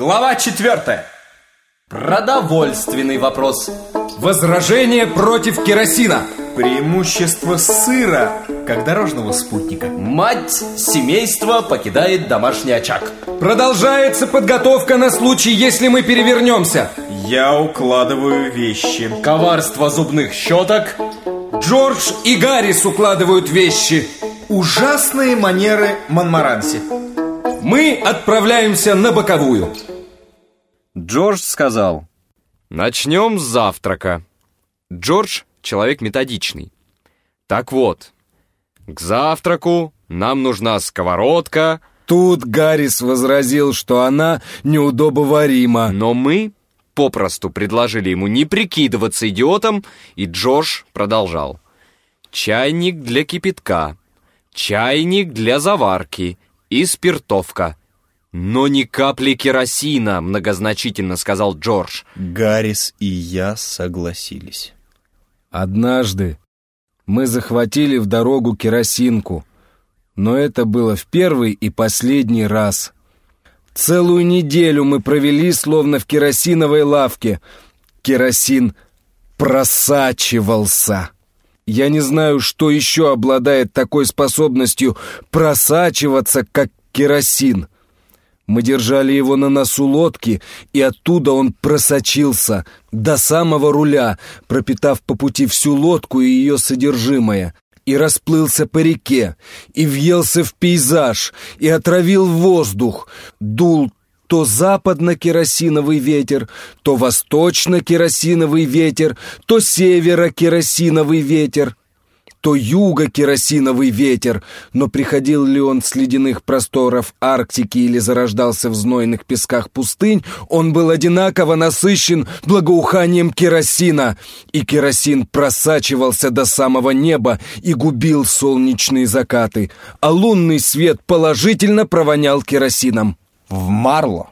Глава четвертая. Продовольственный вопрос. Возражение против керосина. Преимущество сыра, как дорожного спутника. Мать семейства покидает домашний очаг. Продолжается подготовка на случай, если мы перевернемся. Я укладываю вещи. Коварство зубных щеток. Джордж и Гаррис укладывают вещи. Ужасные манеры Монмаранси. Мы отправляемся на боковую. Джордж сказал, начнем с завтрака. Джордж человек методичный. Так вот, к завтраку нам нужна сковородка. Тут Гаррис возразил, что она неудобоварима. Но мы попросту предложили ему не прикидываться идиотом, и Джордж продолжал. Чайник для кипятка, чайник для заварки и спиртовка. «Но ни капли керосина», — многозначительно сказал Джордж. Гаррис и я согласились. Однажды мы захватили в дорогу керосинку, но это было в первый и последний раз. Целую неделю мы провели словно в керосиновой лавке. Керосин просачивался. Я не знаю, что еще обладает такой способностью просачиваться, как керосин. Мы держали его на носу лодки, и оттуда он просочился до самого руля, пропитав по пути всю лодку и ее содержимое, и расплылся по реке, и въелся в пейзаж, и отравил воздух, дул то западно-керосиновый ветер, то восточно-керосиновый ветер, то северо-керосиновый ветер то юго-керосиновый ветер, но приходил ли он с ледяных просторов Арктики или зарождался в знойных песках пустынь, он был одинаково насыщен благоуханием керосина, и керосин просачивался до самого неба и губил солнечные закаты, а лунный свет положительно провонял керосином. В Марло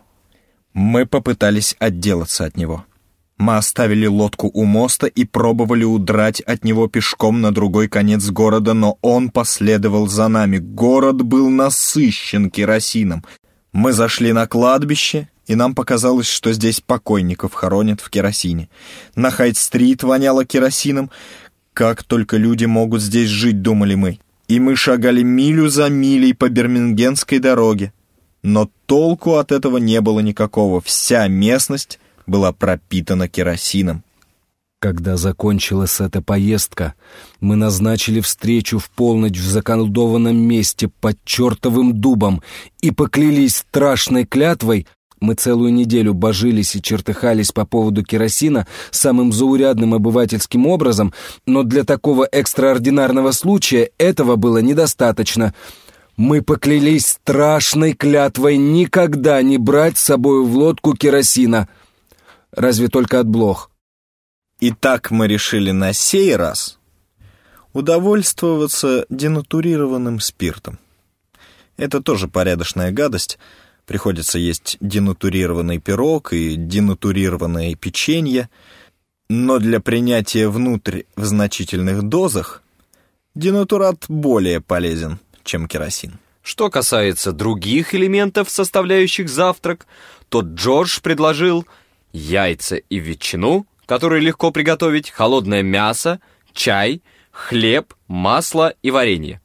мы попытались отделаться от него. Мы оставили лодку у моста и пробовали удрать от него пешком на другой конец города, но он последовал за нами. Город был насыщен керосином. Мы зашли на кладбище, и нам показалось, что здесь покойников хоронят в керосине. На Хайт-стрит воняло керосином. Как только люди могут здесь жить, думали мы. И мы шагали милю за милей по Бирмингенской дороге. Но толку от этого не было никакого. Вся местность была пропитана керосином. Когда закончилась эта поездка, мы назначили встречу в полночь в заколдованном месте под чертовым дубом и поклялись страшной клятвой мы целую неделю божились и чертыхались по поводу керосина самым заурядным обывательским образом, но для такого экстраординарного случая этого было недостаточно. Мы поклялись страшной клятвой никогда не брать с собой в лодку керосина — разве только от блох. И так мы решили на сей раз удовольствоваться денатурированным спиртом. Это тоже порядочная гадость. Приходится есть денатурированный пирог и денатурированное печенье, но для принятия внутрь в значительных дозах денатурат более полезен, чем керосин. Что касается других элементов, составляющих завтрак, то Джордж предложил яйца и ветчину, которые легко приготовить, холодное мясо, чай, хлеб, масло и варенье.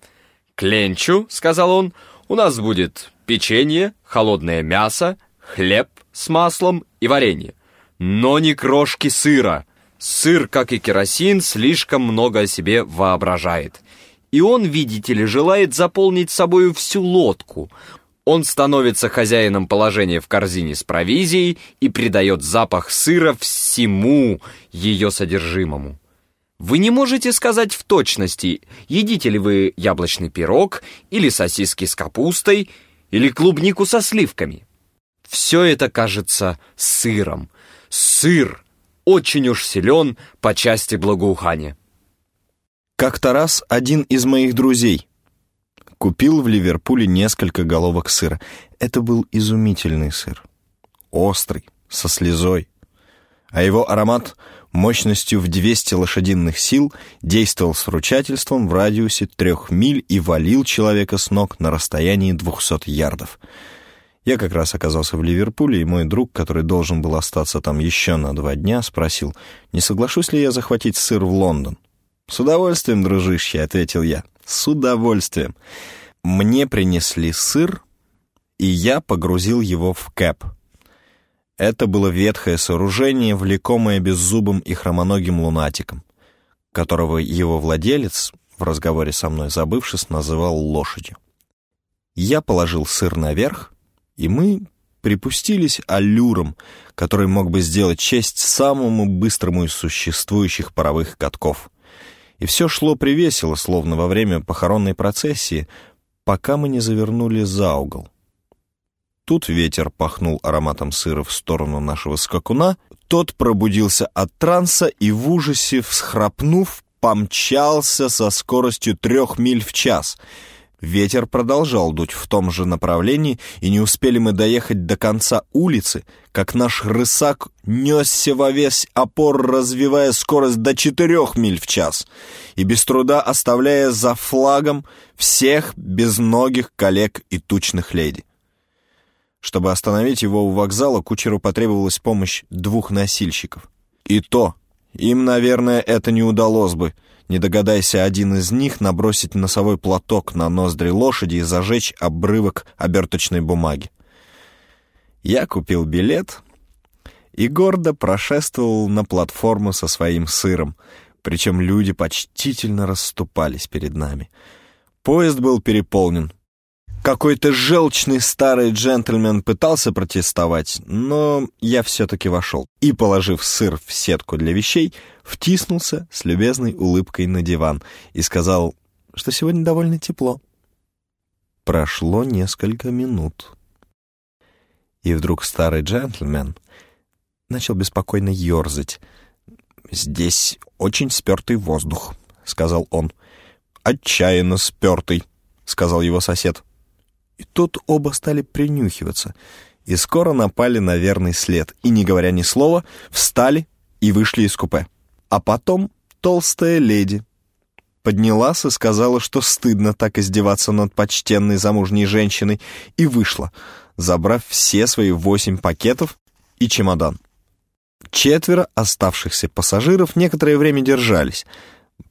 «К ленчу», — сказал он, — «у нас будет печенье, холодное мясо, хлеб с маслом и варенье. Но не крошки сыра. Сыр, как и керосин, слишком много о себе воображает. И он, видите ли, желает заполнить собою всю лодку. Он становится хозяином положения в корзине с провизией и придает запах сыра всему ее содержимому. Вы не можете сказать в точности, едите ли вы яблочный пирог, или сосиски с капустой, или клубнику со сливками. Все это кажется сыром. Сыр очень уж силен по части благоухания. Как-то раз один из моих друзей — Купил в Ливерпуле несколько головок сыра. Это был изумительный сыр. Острый, со слезой. А его аромат мощностью в 200 лошадиных сил действовал с ручательством в радиусе трех миль и валил человека с ног на расстоянии 200 ярдов. Я как раз оказался в Ливерпуле, и мой друг, который должен был остаться там еще на два дня, спросил, не соглашусь ли я захватить сыр в Лондон. «С удовольствием, дружище», — ответил я. «С удовольствием». Мне принесли сыр, и я погрузил его в кэп. Это было ветхое сооружение, влекомое беззубым и хромоногим лунатиком, которого его владелец, в разговоре со мной забывшись, называл лошадью. Я положил сыр наверх, и мы припустились аллюром, который мог бы сделать честь самому быстрому из существующих паровых катков. И все шло привесело, словно во время похоронной процессии, пока мы не завернули за угол. Тут ветер пахнул ароматом сыра в сторону нашего скакуна, тот пробудился от транса и в ужасе, всхрапнув, помчался со скоростью трех миль в час — Ветер продолжал дуть в том же направлении, и не успели мы доехать до конца улицы, как наш рысак несся во весь опор, развивая скорость до четырех миль в час, и без труда оставляя за флагом всех безногих коллег и тучных леди. Чтобы остановить его у вокзала, кучеру потребовалась помощь двух носильщиков. И то, им, наверное, это не удалось бы — не догадайся один из них набросить носовой платок на ноздри лошади и зажечь обрывок оберточной бумаги. Я купил билет и гордо прошествовал на платформу со своим сыром, причем люди почтительно расступались перед нами. Поезд был переполнен, какой-то желчный старый джентльмен пытался протестовать, но я все-таки вошел и, положив сыр в сетку для вещей, втиснулся с любезной улыбкой на диван и сказал, что сегодня довольно тепло. Прошло несколько минут. И вдруг старый джентльмен начал беспокойно ерзать. «Здесь очень спертый воздух», — сказал он. «Отчаянно спертый», — сказал его сосед. И тут оба стали принюхиваться, и скоро напали на верный след, и, не говоря ни слова, встали и вышли из купе. А потом толстая леди поднялась и сказала, что стыдно так издеваться над почтенной замужней женщиной, и вышла, забрав все свои восемь пакетов и чемодан. Четверо оставшихся пассажиров некоторое время держались —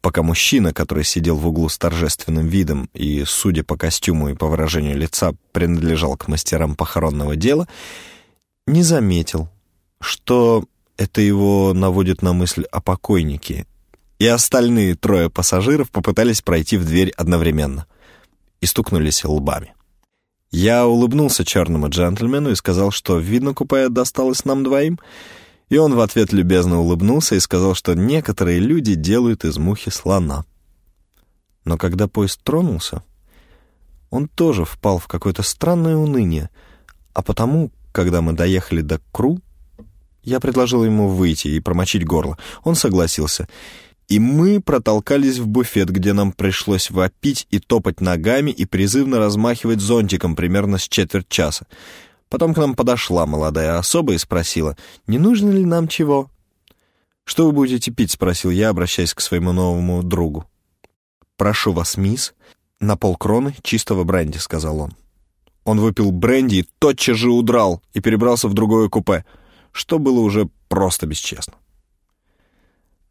пока мужчина, который сидел в углу с торжественным видом и, судя по костюму и по выражению лица, принадлежал к мастерам похоронного дела, не заметил, что это его наводит на мысль о покойнике, и остальные трое пассажиров попытались пройти в дверь одновременно и стукнулись лбами. Я улыбнулся черному джентльмену и сказал, что, видно, купе досталось нам двоим — и он в ответ любезно улыбнулся и сказал, что некоторые люди делают из мухи слона. Но когда поезд тронулся, он тоже впал в какое-то странное уныние, а потому, когда мы доехали до Кру, я предложил ему выйти и промочить горло. Он согласился, и мы протолкались в буфет, где нам пришлось вопить и топать ногами и призывно размахивать зонтиком примерно с четверть часа. Потом к нам подошла молодая особа и спросила, не нужно ли нам чего. «Что вы будете пить?» — спросил я, обращаясь к своему новому другу. «Прошу вас, мисс, на полкроны чистого бренди», — сказал он. Он выпил бренди и тотчас же удрал и перебрался в другое купе, что было уже просто бесчестно.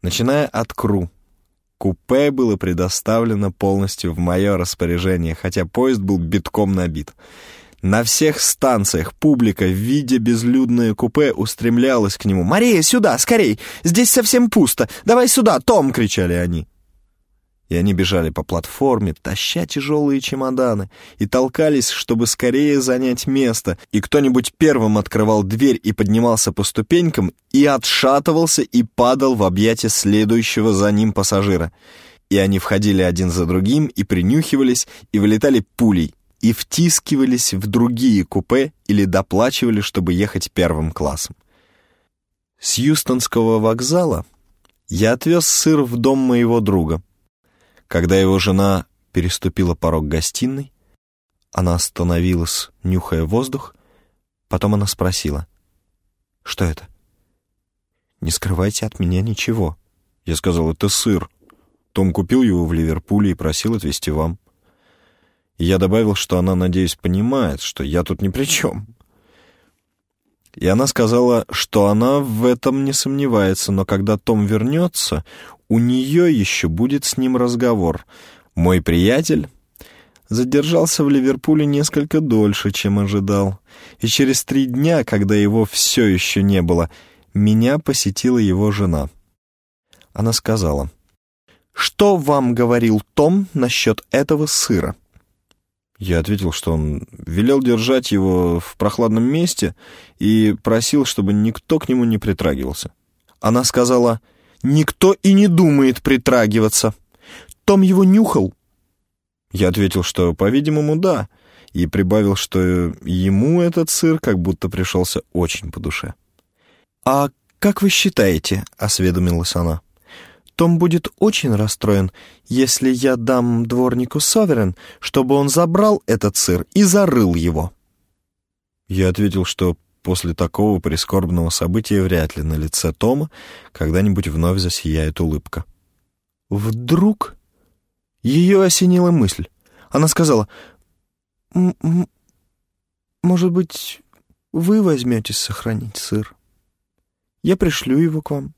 Начиная от Кру, купе было предоставлено полностью в мое распоряжение, хотя поезд был битком набит — на всех станциях публика, видя безлюдное купе, устремлялась к нему. «Мария, сюда, скорей! Здесь совсем пусто! Давай сюда, Том!» — кричали они. И они бежали по платформе, таща тяжелые чемоданы, и толкались, чтобы скорее занять место, и кто-нибудь первым открывал дверь и поднимался по ступенькам, и отшатывался и падал в объятия следующего за ним пассажира. И они входили один за другим, и принюхивались, и вылетали пулей, и втискивались в другие купе или доплачивали, чтобы ехать первым классом. С Юстонского вокзала я отвез сыр в дом моего друга. Когда его жена переступила порог гостиной, она остановилась, нюхая воздух, потом она спросила, «Что это?» «Не скрывайте от меня ничего». Я сказал, «Это сыр. Том купил его в Ливерпуле и просил отвезти вам». Я добавил, что она, надеюсь, понимает, что я тут ни при чем. И она сказала, что она в этом не сомневается, но когда Том вернется, у нее еще будет с ним разговор. Мой приятель задержался в Ливерпуле несколько дольше, чем ожидал. И через три дня, когда его все еще не было, меня посетила его жена. Она сказала, «Что вам говорил Том насчет этого сыра?» Я ответил, что он велел держать его в прохладном месте и просил, чтобы никто к нему не притрагивался. Она сказала, «Никто и не думает притрагиваться. Том его нюхал». Я ответил, что, по-видимому, да, и прибавил, что ему этот сыр как будто пришелся очень по душе. «А как вы считаете?» — осведомилась она. Том будет очень расстроен, если я дам дворнику Соверен, чтобы он забрал этот сыр и зарыл его». Я ответил, что после такого прискорбного события вряд ли на лице Тома когда-нибудь вновь засияет улыбка. Вдруг ее осенила мысль. Она сказала, «Может быть, вы возьметесь сохранить сыр? Я пришлю его к вам».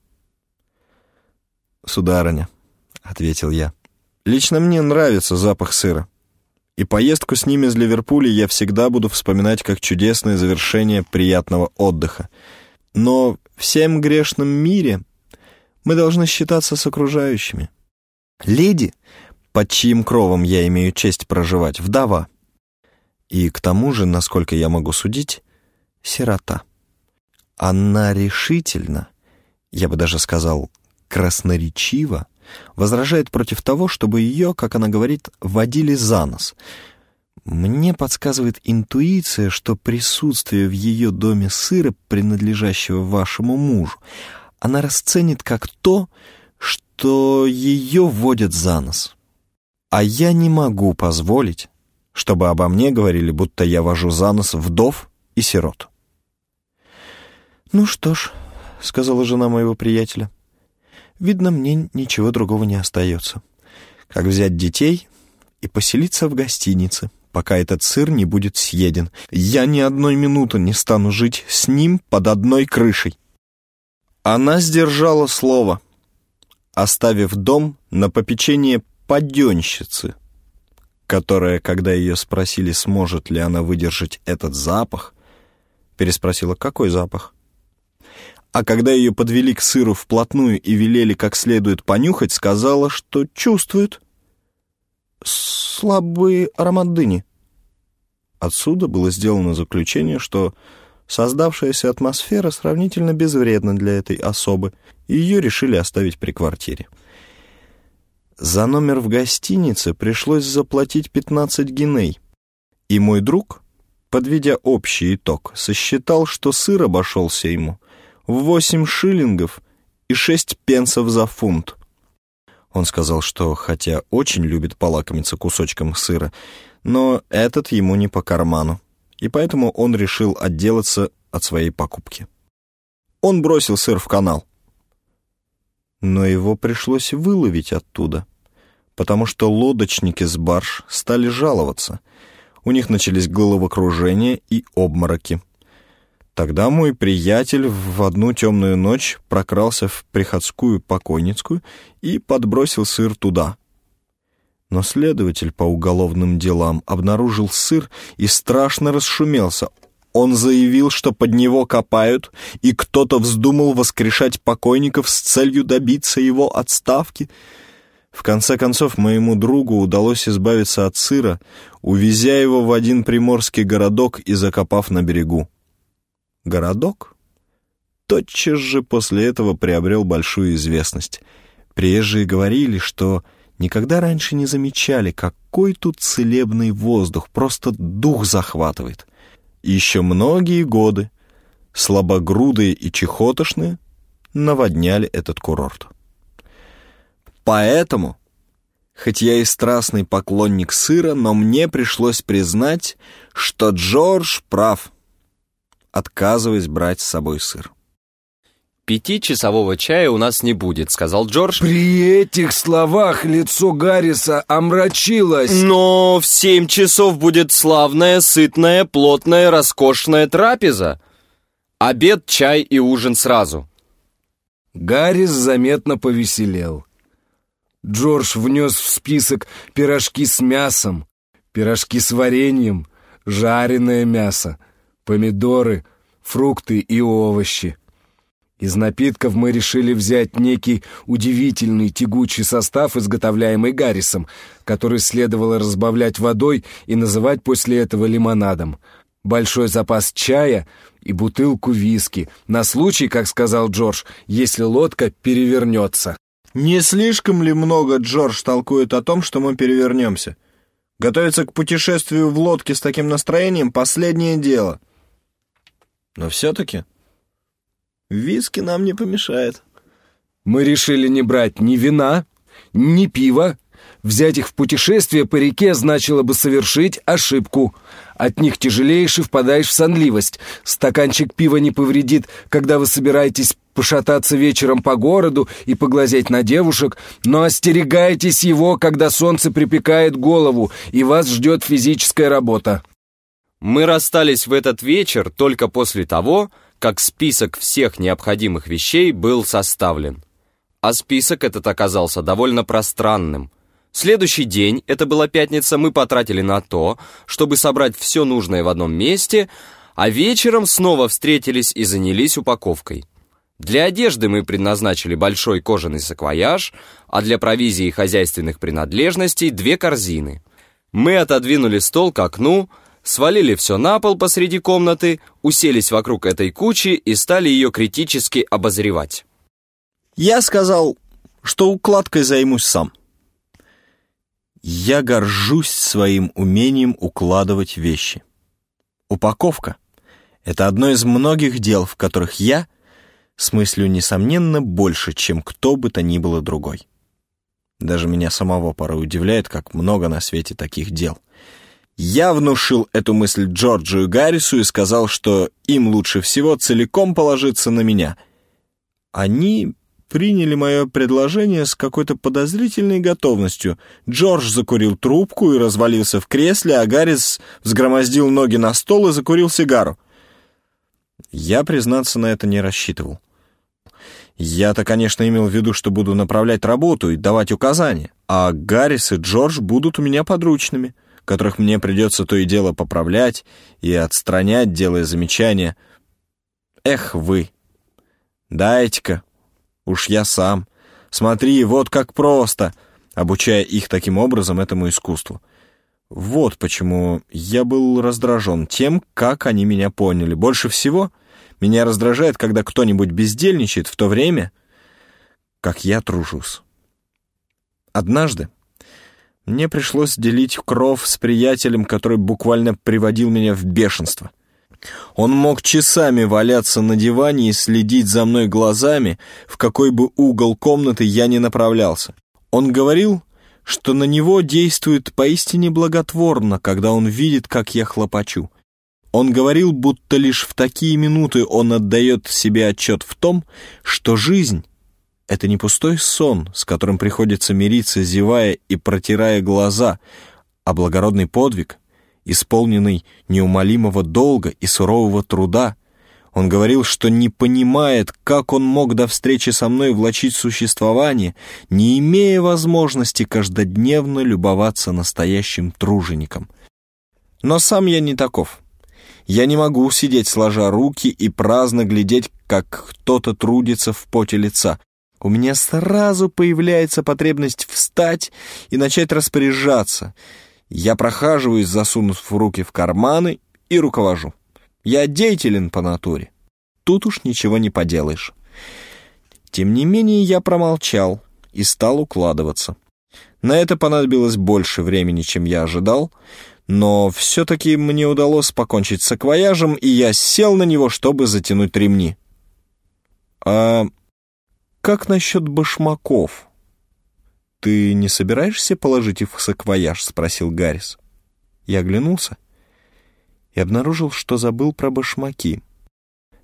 «Сударыня», — ответил я, — «лично мне нравится запах сыра. И поездку с ними из Ливерпуля я всегда буду вспоминать как чудесное завершение приятного отдыха. Но всем грешном мире мы должны считаться с окружающими. Леди, под чьим кровом я имею честь проживать, вдова. И к тому же, насколько я могу судить, сирота. Она решительно, я бы даже сказал, красноречиво возражает против того, чтобы ее, как она говорит, водили за нос. Мне подсказывает интуиция, что присутствие в ее доме сыра, принадлежащего вашему мужу, она расценит как то, что ее водят за нос. А я не могу позволить, чтобы обо мне говорили, будто я вожу за нос вдов и сирот. «Ну что ж», — сказала жена моего приятеля, — Видно, мне ничего другого не остается. Как взять детей и поселиться в гостинице, пока этот сыр не будет съеден. Я ни одной минуты не стану жить с ним под одной крышей. Она сдержала слово, оставив дом на попечение паденщицы, которая, когда ее спросили, сможет ли она выдержать этот запах, переспросила, какой запах? А когда ее подвели к сыру вплотную и велели как следует понюхать, сказала, что чувствует слабый аромат дыни. Отсюда было сделано заключение, что создавшаяся атмосфера сравнительно безвредна для этой особы, и ее решили оставить при квартире. За номер в гостинице пришлось заплатить 15 гиней, и мой друг, подведя общий итог, сосчитал, что сыр обошелся ему в восемь шиллингов и шесть пенсов за фунт. Он сказал, что хотя очень любит полакомиться кусочком сыра, но этот ему не по карману, и поэтому он решил отделаться от своей покупки. Он бросил сыр в канал. Но его пришлось выловить оттуда, потому что лодочники с барж стали жаловаться. У них начались головокружения и обмороки. Тогда мой приятель в одну темную ночь прокрался в приходскую покойницкую и подбросил сыр туда. Но следователь по уголовным делам обнаружил сыр и страшно расшумелся. Он заявил, что под него копают, и кто-то вздумал воскрешать покойников с целью добиться его отставки. В конце концов, моему другу удалось избавиться от сыра, увезя его в один приморский городок и закопав на берегу городок, тотчас же после этого приобрел большую известность. Приезжие говорили, что никогда раньше не замечали, какой тут целебный воздух, просто дух захватывает. Еще многие годы слабогрудые и чехотошные наводняли этот курорт. Поэтому, хоть я и страстный поклонник сыра, но мне пришлось признать, что Джордж прав — отказываясь брать с собой сыр. «Пятичасового чая у нас не будет», — сказал Джордж. При этих словах лицо Гарриса омрачилось. «Но в семь часов будет славная, сытная, плотная, роскошная трапеза. Обед, чай и ужин сразу». Гаррис заметно повеселел. Джордж внес в список пирожки с мясом, пирожки с вареньем, жареное мясо, помидоры, фрукты и овощи. Из напитков мы решили взять некий удивительный тягучий состав, изготовляемый Гаррисом, который следовало разбавлять водой и называть после этого лимонадом. Большой запас чая и бутылку виски, на случай, как сказал Джордж, если лодка перевернется. Не слишком ли много Джордж толкует о том, что мы перевернемся? Готовиться к путешествию в лодке с таким настроением — последнее дело. Но все-таки виски нам не помешает. Мы решили не брать ни вина, ни пива. Взять их в путешествие по реке значило бы совершить ошибку. От них тяжелеешь и впадаешь в сонливость. Стаканчик пива не повредит, когда вы собираетесь пошататься вечером по городу и поглазеть на девушек, но остерегайтесь его, когда солнце припекает голову, и вас ждет физическая работа. Мы расстались в этот вечер только после того, как список всех необходимых вещей был составлен. А список этот оказался довольно пространным. Следующий день, это была пятница, мы потратили на то, чтобы собрать все нужное в одном месте, а вечером снова встретились и занялись упаковкой. Для одежды мы предназначили большой кожаный саквояж, а для провизии и хозяйственных принадлежностей две корзины. Мы отодвинули стол к окну, свалили все на пол посреди комнаты, уселись вокруг этой кучи и стали ее критически обозревать. Я сказал, что укладкой займусь сам. Я горжусь своим умением укладывать вещи. Упаковка — это одно из многих дел, в которых я смыслю, несомненно, больше, чем кто бы то ни было другой. Даже меня самого порой удивляет, как много на свете таких дел. Я внушил эту мысль Джорджу и Гаррису и сказал, что им лучше всего целиком положиться на меня. Они приняли мое предложение с какой-то подозрительной готовностью. Джордж закурил трубку и развалился в кресле, а Гаррис взгромоздил ноги на стол и закурил сигару. Я, признаться, на это не рассчитывал. Я-то, конечно, имел в виду, что буду направлять работу и давать указания, а Гаррис и Джордж будут у меня подручными, которых мне придется то и дело поправлять и отстранять, делая замечания. Эх вы! Дайте-ка, уж я сам. Смотри, вот как просто, обучая их таким образом этому искусству. Вот почему я был раздражен тем, как они меня поняли. Больше всего меня раздражает, когда кто-нибудь бездельничает в то время, как я тружусь. Однажды мне пришлось делить кров с приятелем, который буквально приводил меня в бешенство. Он мог часами валяться на диване и следить за мной глазами, в какой бы угол комнаты я ни направлялся. Он говорил, что на него действует поистине благотворно, когда он видит, как я хлопочу. Он говорил, будто лишь в такие минуты он отдает себе отчет в том, что жизнь — это не пустой сон, с которым приходится мириться, зевая и протирая глаза, а благородный подвиг, исполненный неумолимого долга и сурового труда — он говорил, что не понимает, как он мог до встречи со мной влачить существование, не имея возможности каждодневно любоваться настоящим тружеником. Но сам я не таков. Я не могу сидеть сложа руки и праздно глядеть, как кто-то трудится в поте лица. У меня сразу появляется потребность встать и начать распоряжаться. Я прохаживаюсь, засунув руки в карманы, и руковожу. Я деятелен по натуре. Тут уж ничего не поделаешь. Тем не менее, я промолчал и стал укладываться. На это понадобилось больше времени, чем я ожидал, но все-таки мне удалось покончить с акваяжем, и я сел на него, чтобы затянуть ремни. «А как насчет башмаков?» «Ты не собираешься положить их в саквояж?» — спросил Гаррис. Я оглянулся и обнаружил, что забыл про башмаки.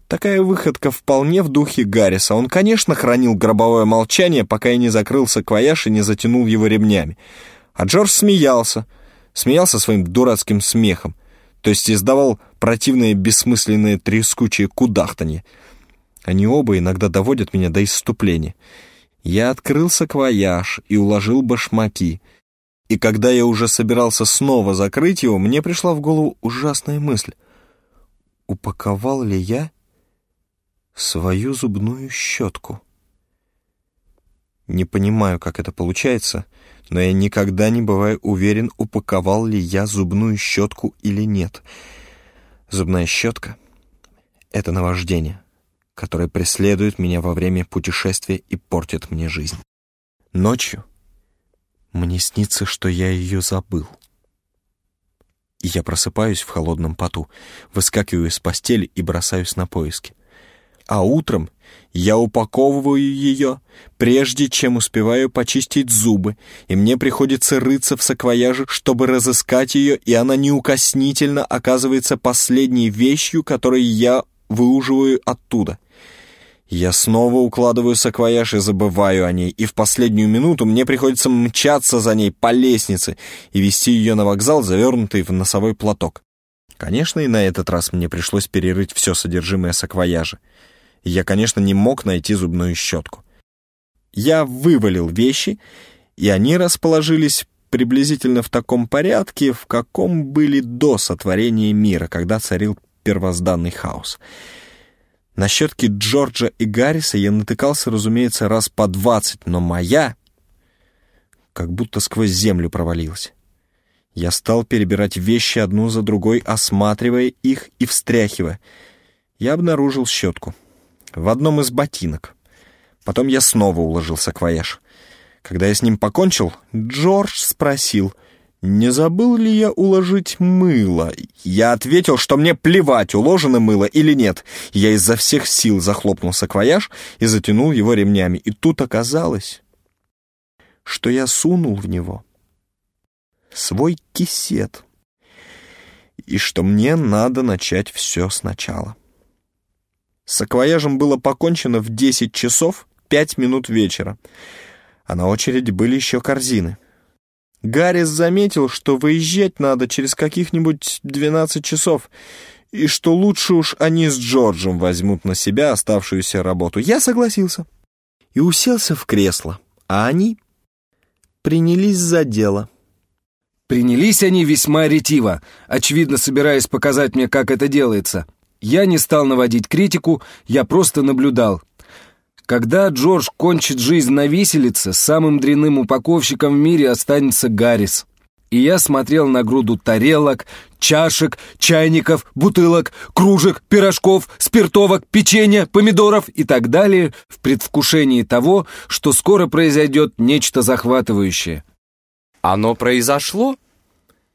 Такая выходка вполне в духе Гарриса. Он, конечно, хранил гробовое молчание, пока я не закрыл саквояж и не затянул его ремнями. А Джордж смеялся. Смеялся своим дурацким смехом. То есть издавал противные бессмысленные трескучие кудахтанье. Они оба иногда доводят меня до исступления. Я открыл саквояж и уложил башмаки. И когда я уже собирался снова закрыть его, мне пришла в голову ужасная мысль. Упаковал ли я свою зубную щетку? Не понимаю, как это получается, но я никогда не бываю уверен, упаковал ли я зубную щетку или нет. Зубная щетка — это наваждение, которое преследует меня во время путешествия и портит мне жизнь. Ночью мне снится, что я ее забыл. И я просыпаюсь в холодном поту, выскакиваю из постели и бросаюсь на поиски. А утром я упаковываю ее, прежде чем успеваю почистить зубы, и мне приходится рыться в саквояже, чтобы разыскать ее, и она неукоснительно оказывается последней вещью, которую я выуживаю оттуда — я снова укладываю саквояж и забываю о ней, и в последнюю минуту мне приходится мчаться за ней по лестнице и вести ее на вокзал, завернутый в носовой платок. Конечно, и на этот раз мне пришлось перерыть все содержимое саквояжа. я, конечно, не мог найти зубную щетку. Я вывалил вещи, и они расположились приблизительно в таком порядке, в каком были до сотворения мира, когда царил первозданный хаос — на щетки Джорджа и Гарриса я натыкался, разумеется, раз по двадцать, но моя как будто сквозь землю провалилась. Я стал перебирать вещи одну за другой, осматривая их и встряхивая. Я обнаружил щетку в одном из ботинок. Потом я снова уложил саквояж. Когда я с ним покончил, Джордж спросил — не забыл ли я уложить мыло? Я ответил, что мне плевать, уложено мыло или нет. Я изо всех сил захлопнул саквояж и затянул его ремнями. И тут оказалось, что я сунул в него свой кисет. И что мне надо начать все сначала. С саквояжем было покончено в 10 часов 5 минут вечера, а на очереди были еще корзины — Гаррис заметил, что выезжать надо через каких-нибудь 12 часов, и что лучше уж они с Джорджем возьмут на себя оставшуюся работу. Я согласился и уселся в кресло, а они принялись за дело. Принялись они весьма ретиво, очевидно собираясь показать мне, как это делается. Я не стал наводить критику, я просто наблюдал, когда Джордж кончит жизнь на виселице, самым дрянным упаковщиком в мире останется Гаррис. И я смотрел на груду тарелок, чашек, чайников, бутылок, кружек, пирожков, спиртовок, печенья, помидоров и так далее в предвкушении того, что скоро произойдет нечто захватывающее. Оно произошло.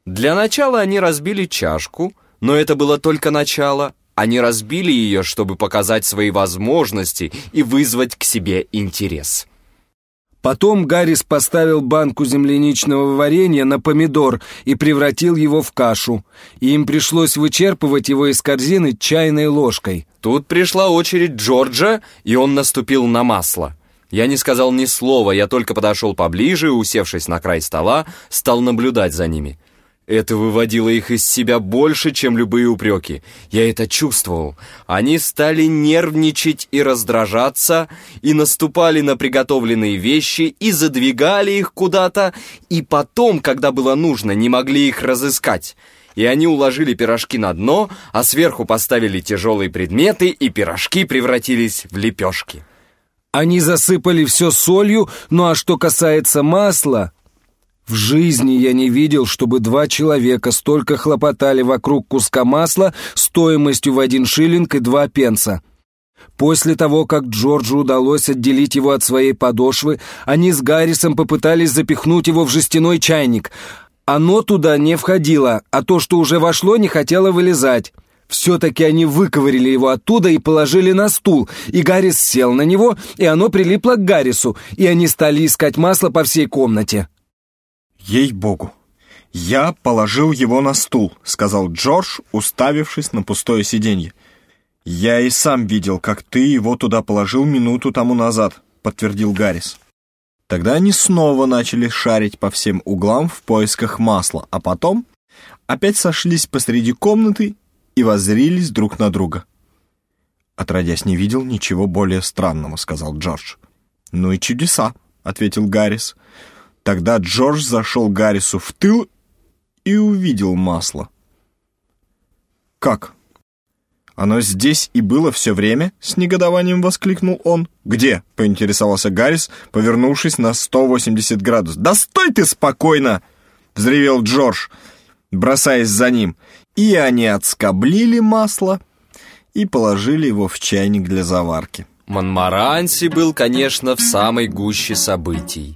Для начала они разбили чашку, но это было только начало, они разбили ее, чтобы показать свои возможности и вызвать к себе интерес. Потом Гаррис поставил банку земляничного варенья на помидор и превратил его в кашу, и им пришлось вычерпывать его из корзины чайной ложкой. Тут пришла очередь Джорджа, и он наступил на масло. Я не сказал ни слова, я только подошел поближе и, усевшись на край стола, стал наблюдать за ними. Это выводило их из себя больше, чем любые упреки. Я это чувствовал. Они стали нервничать и раздражаться, и наступали на приготовленные вещи, и задвигали их куда-то, и потом, когда было нужно, не могли их разыскать. И они уложили пирожки на дно, а сверху поставили тяжелые предметы, и пирожки превратились в лепешки. Они засыпали все солью, ну а что касается масла, в жизни я не видел, чтобы два человека столько хлопотали вокруг куска масла стоимостью в один шиллинг и два пенса. После того, как Джорджу удалось отделить его от своей подошвы, они с Гаррисом попытались запихнуть его в жестяной чайник. Оно туда не входило, а то, что уже вошло, не хотело вылезать. Все-таки они выковырили его оттуда и положили на стул, и Гаррис сел на него, и оно прилипло к Гаррису, и они стали искать масло по всей комнате. «Ей-богу! Я положил его на стул», — сказал Джордж, уставившись на пустое сиденье. «Я и сам видел, как ты его туда положил минуту тому назад», — подтвердил Гаррис. Тогда они снова начали шарить по всем углам в поисках масла, а потом опять сошлись посреди комнаты и воззрились друг на друга. «Отродясь не видел ничего более странного», — сказал Джордж. «Ну и чудеса», — ответил Гаррис. Тогда Джордж зашел Гаррису в тыл и увидел масло. «Как?» «Оно здесь и было все время?» — с негодованием воскликнул он. «Где?» — поинтересовался Гаррис, повернувшись на 180 градусов. «Да стой ты спокойно!» — взревел Джордж, бросаясь за ним. И они отскоблили масло и положили его в чайник для заварки. Монмаранси был, конечно, в самой гуще событий.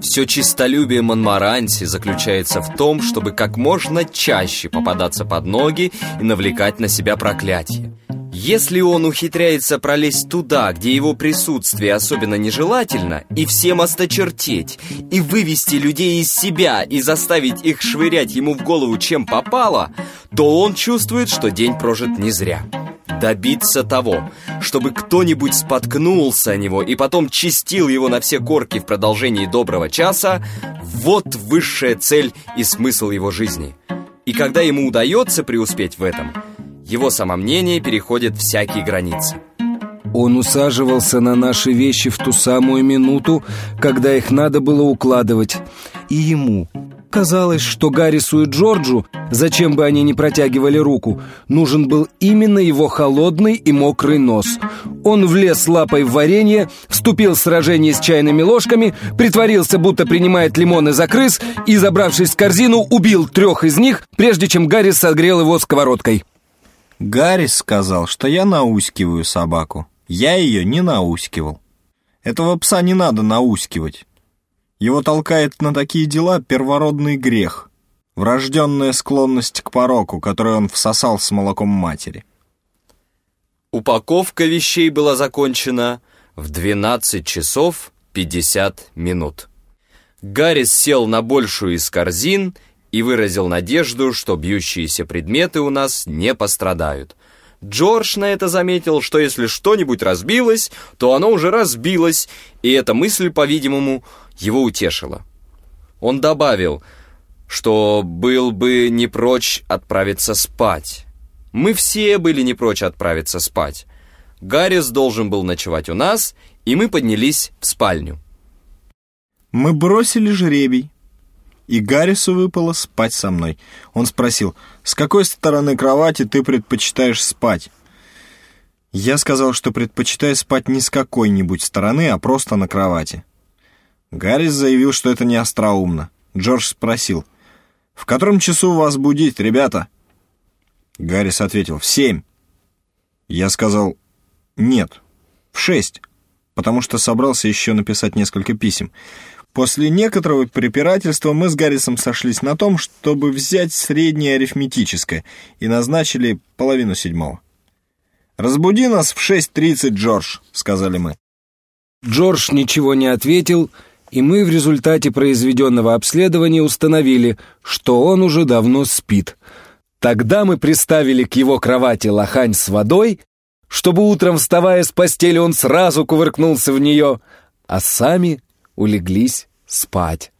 Все чистолюбие Монмаранси заключается в том, чтобы как можно чаще попадаться под ноги и навлекать на себя проклятие. Если он ухитряется пролезть туда, где его присутствие особенно нежелательно, и всем осточертеть, и вывести людей из себя, и заставить их швырять ему в голову чем попало, то он чувствует, что день прожит не зря добиться того, чтобы кто-нибудь споткнулся о него и потом чистил его на все корки в продолжении доброго часа, вот высшая цель и смысл его жизни. И когда ему удается преуспеть в этом, его самомнение переходит всякие границы. Он усаживался на наши вещи в ту самую минуту, когда их надо было укладывать. И ему казалось, что Гаррису и Джорджу, зачем бы они ни протягивали руку, нужен был именно его холодный и мокрый нос. Он влез лапой в варенье, вступил в сражение с чайными ложками, притворился, будто принимает лимоны за крыс и, забравшись в корзину, убил трех из них, прежде чем Гаррис согрел его сковородкой. Гаррис сказал, что я наускиваю собаку. Я ее не наускивал. Этого пса не надо наускивать. Его толкает на такие дела первородный грех, врожденная склонность к пороку, которую он всосал с молоком матери. Упаковка вещей была закончена в 12 часов 50 минут. Гаррис сел на большую из корзин и выразил надежду, что бьющиеся предметы у нас не пострадают. Джордж на это заметил, что если что-нибудь разбилось, то оно уже разбилось, и эта мысль, по-видимому, его утешила. Он добавил, что был бы не прочь отправиться спать. Мы все были не прочь отправиться спать. Гаррис должен был ночевать у нас, и мы поднялись в спальню. Мы бросили жребий, и Гаррису выпало спать со мной. Он спросил, с какой стороны кровати ты предпочитаешь спать? Я сказал, что предпочитаю спать не с какой-нибудь стороны, а просто на кровати. Гаррис заявил, что это не остроумно. Джордж спросил, «В котором часу вас будить, ребята?» Гаррис ответил, «В семь». Я сказал, «Нет, в шесть», потому что собрался еще написать несколько писем. После некоторого препирательства мы с Гаррисом сошлись на том, чтобы взять среднее арифметическое, и назначили половину седьмого. «Разбуди нас в 6.30, Джордж», — сказали мы. Джордж ничего не ответил, и мы в результате произведенного обследования установили, что он уже давно спит. Тогда мы приставили к его кровати лохань с водой, чтобы утром, вставая с постели, он сразу кувыркнулся в нее, а сами улеглись спать.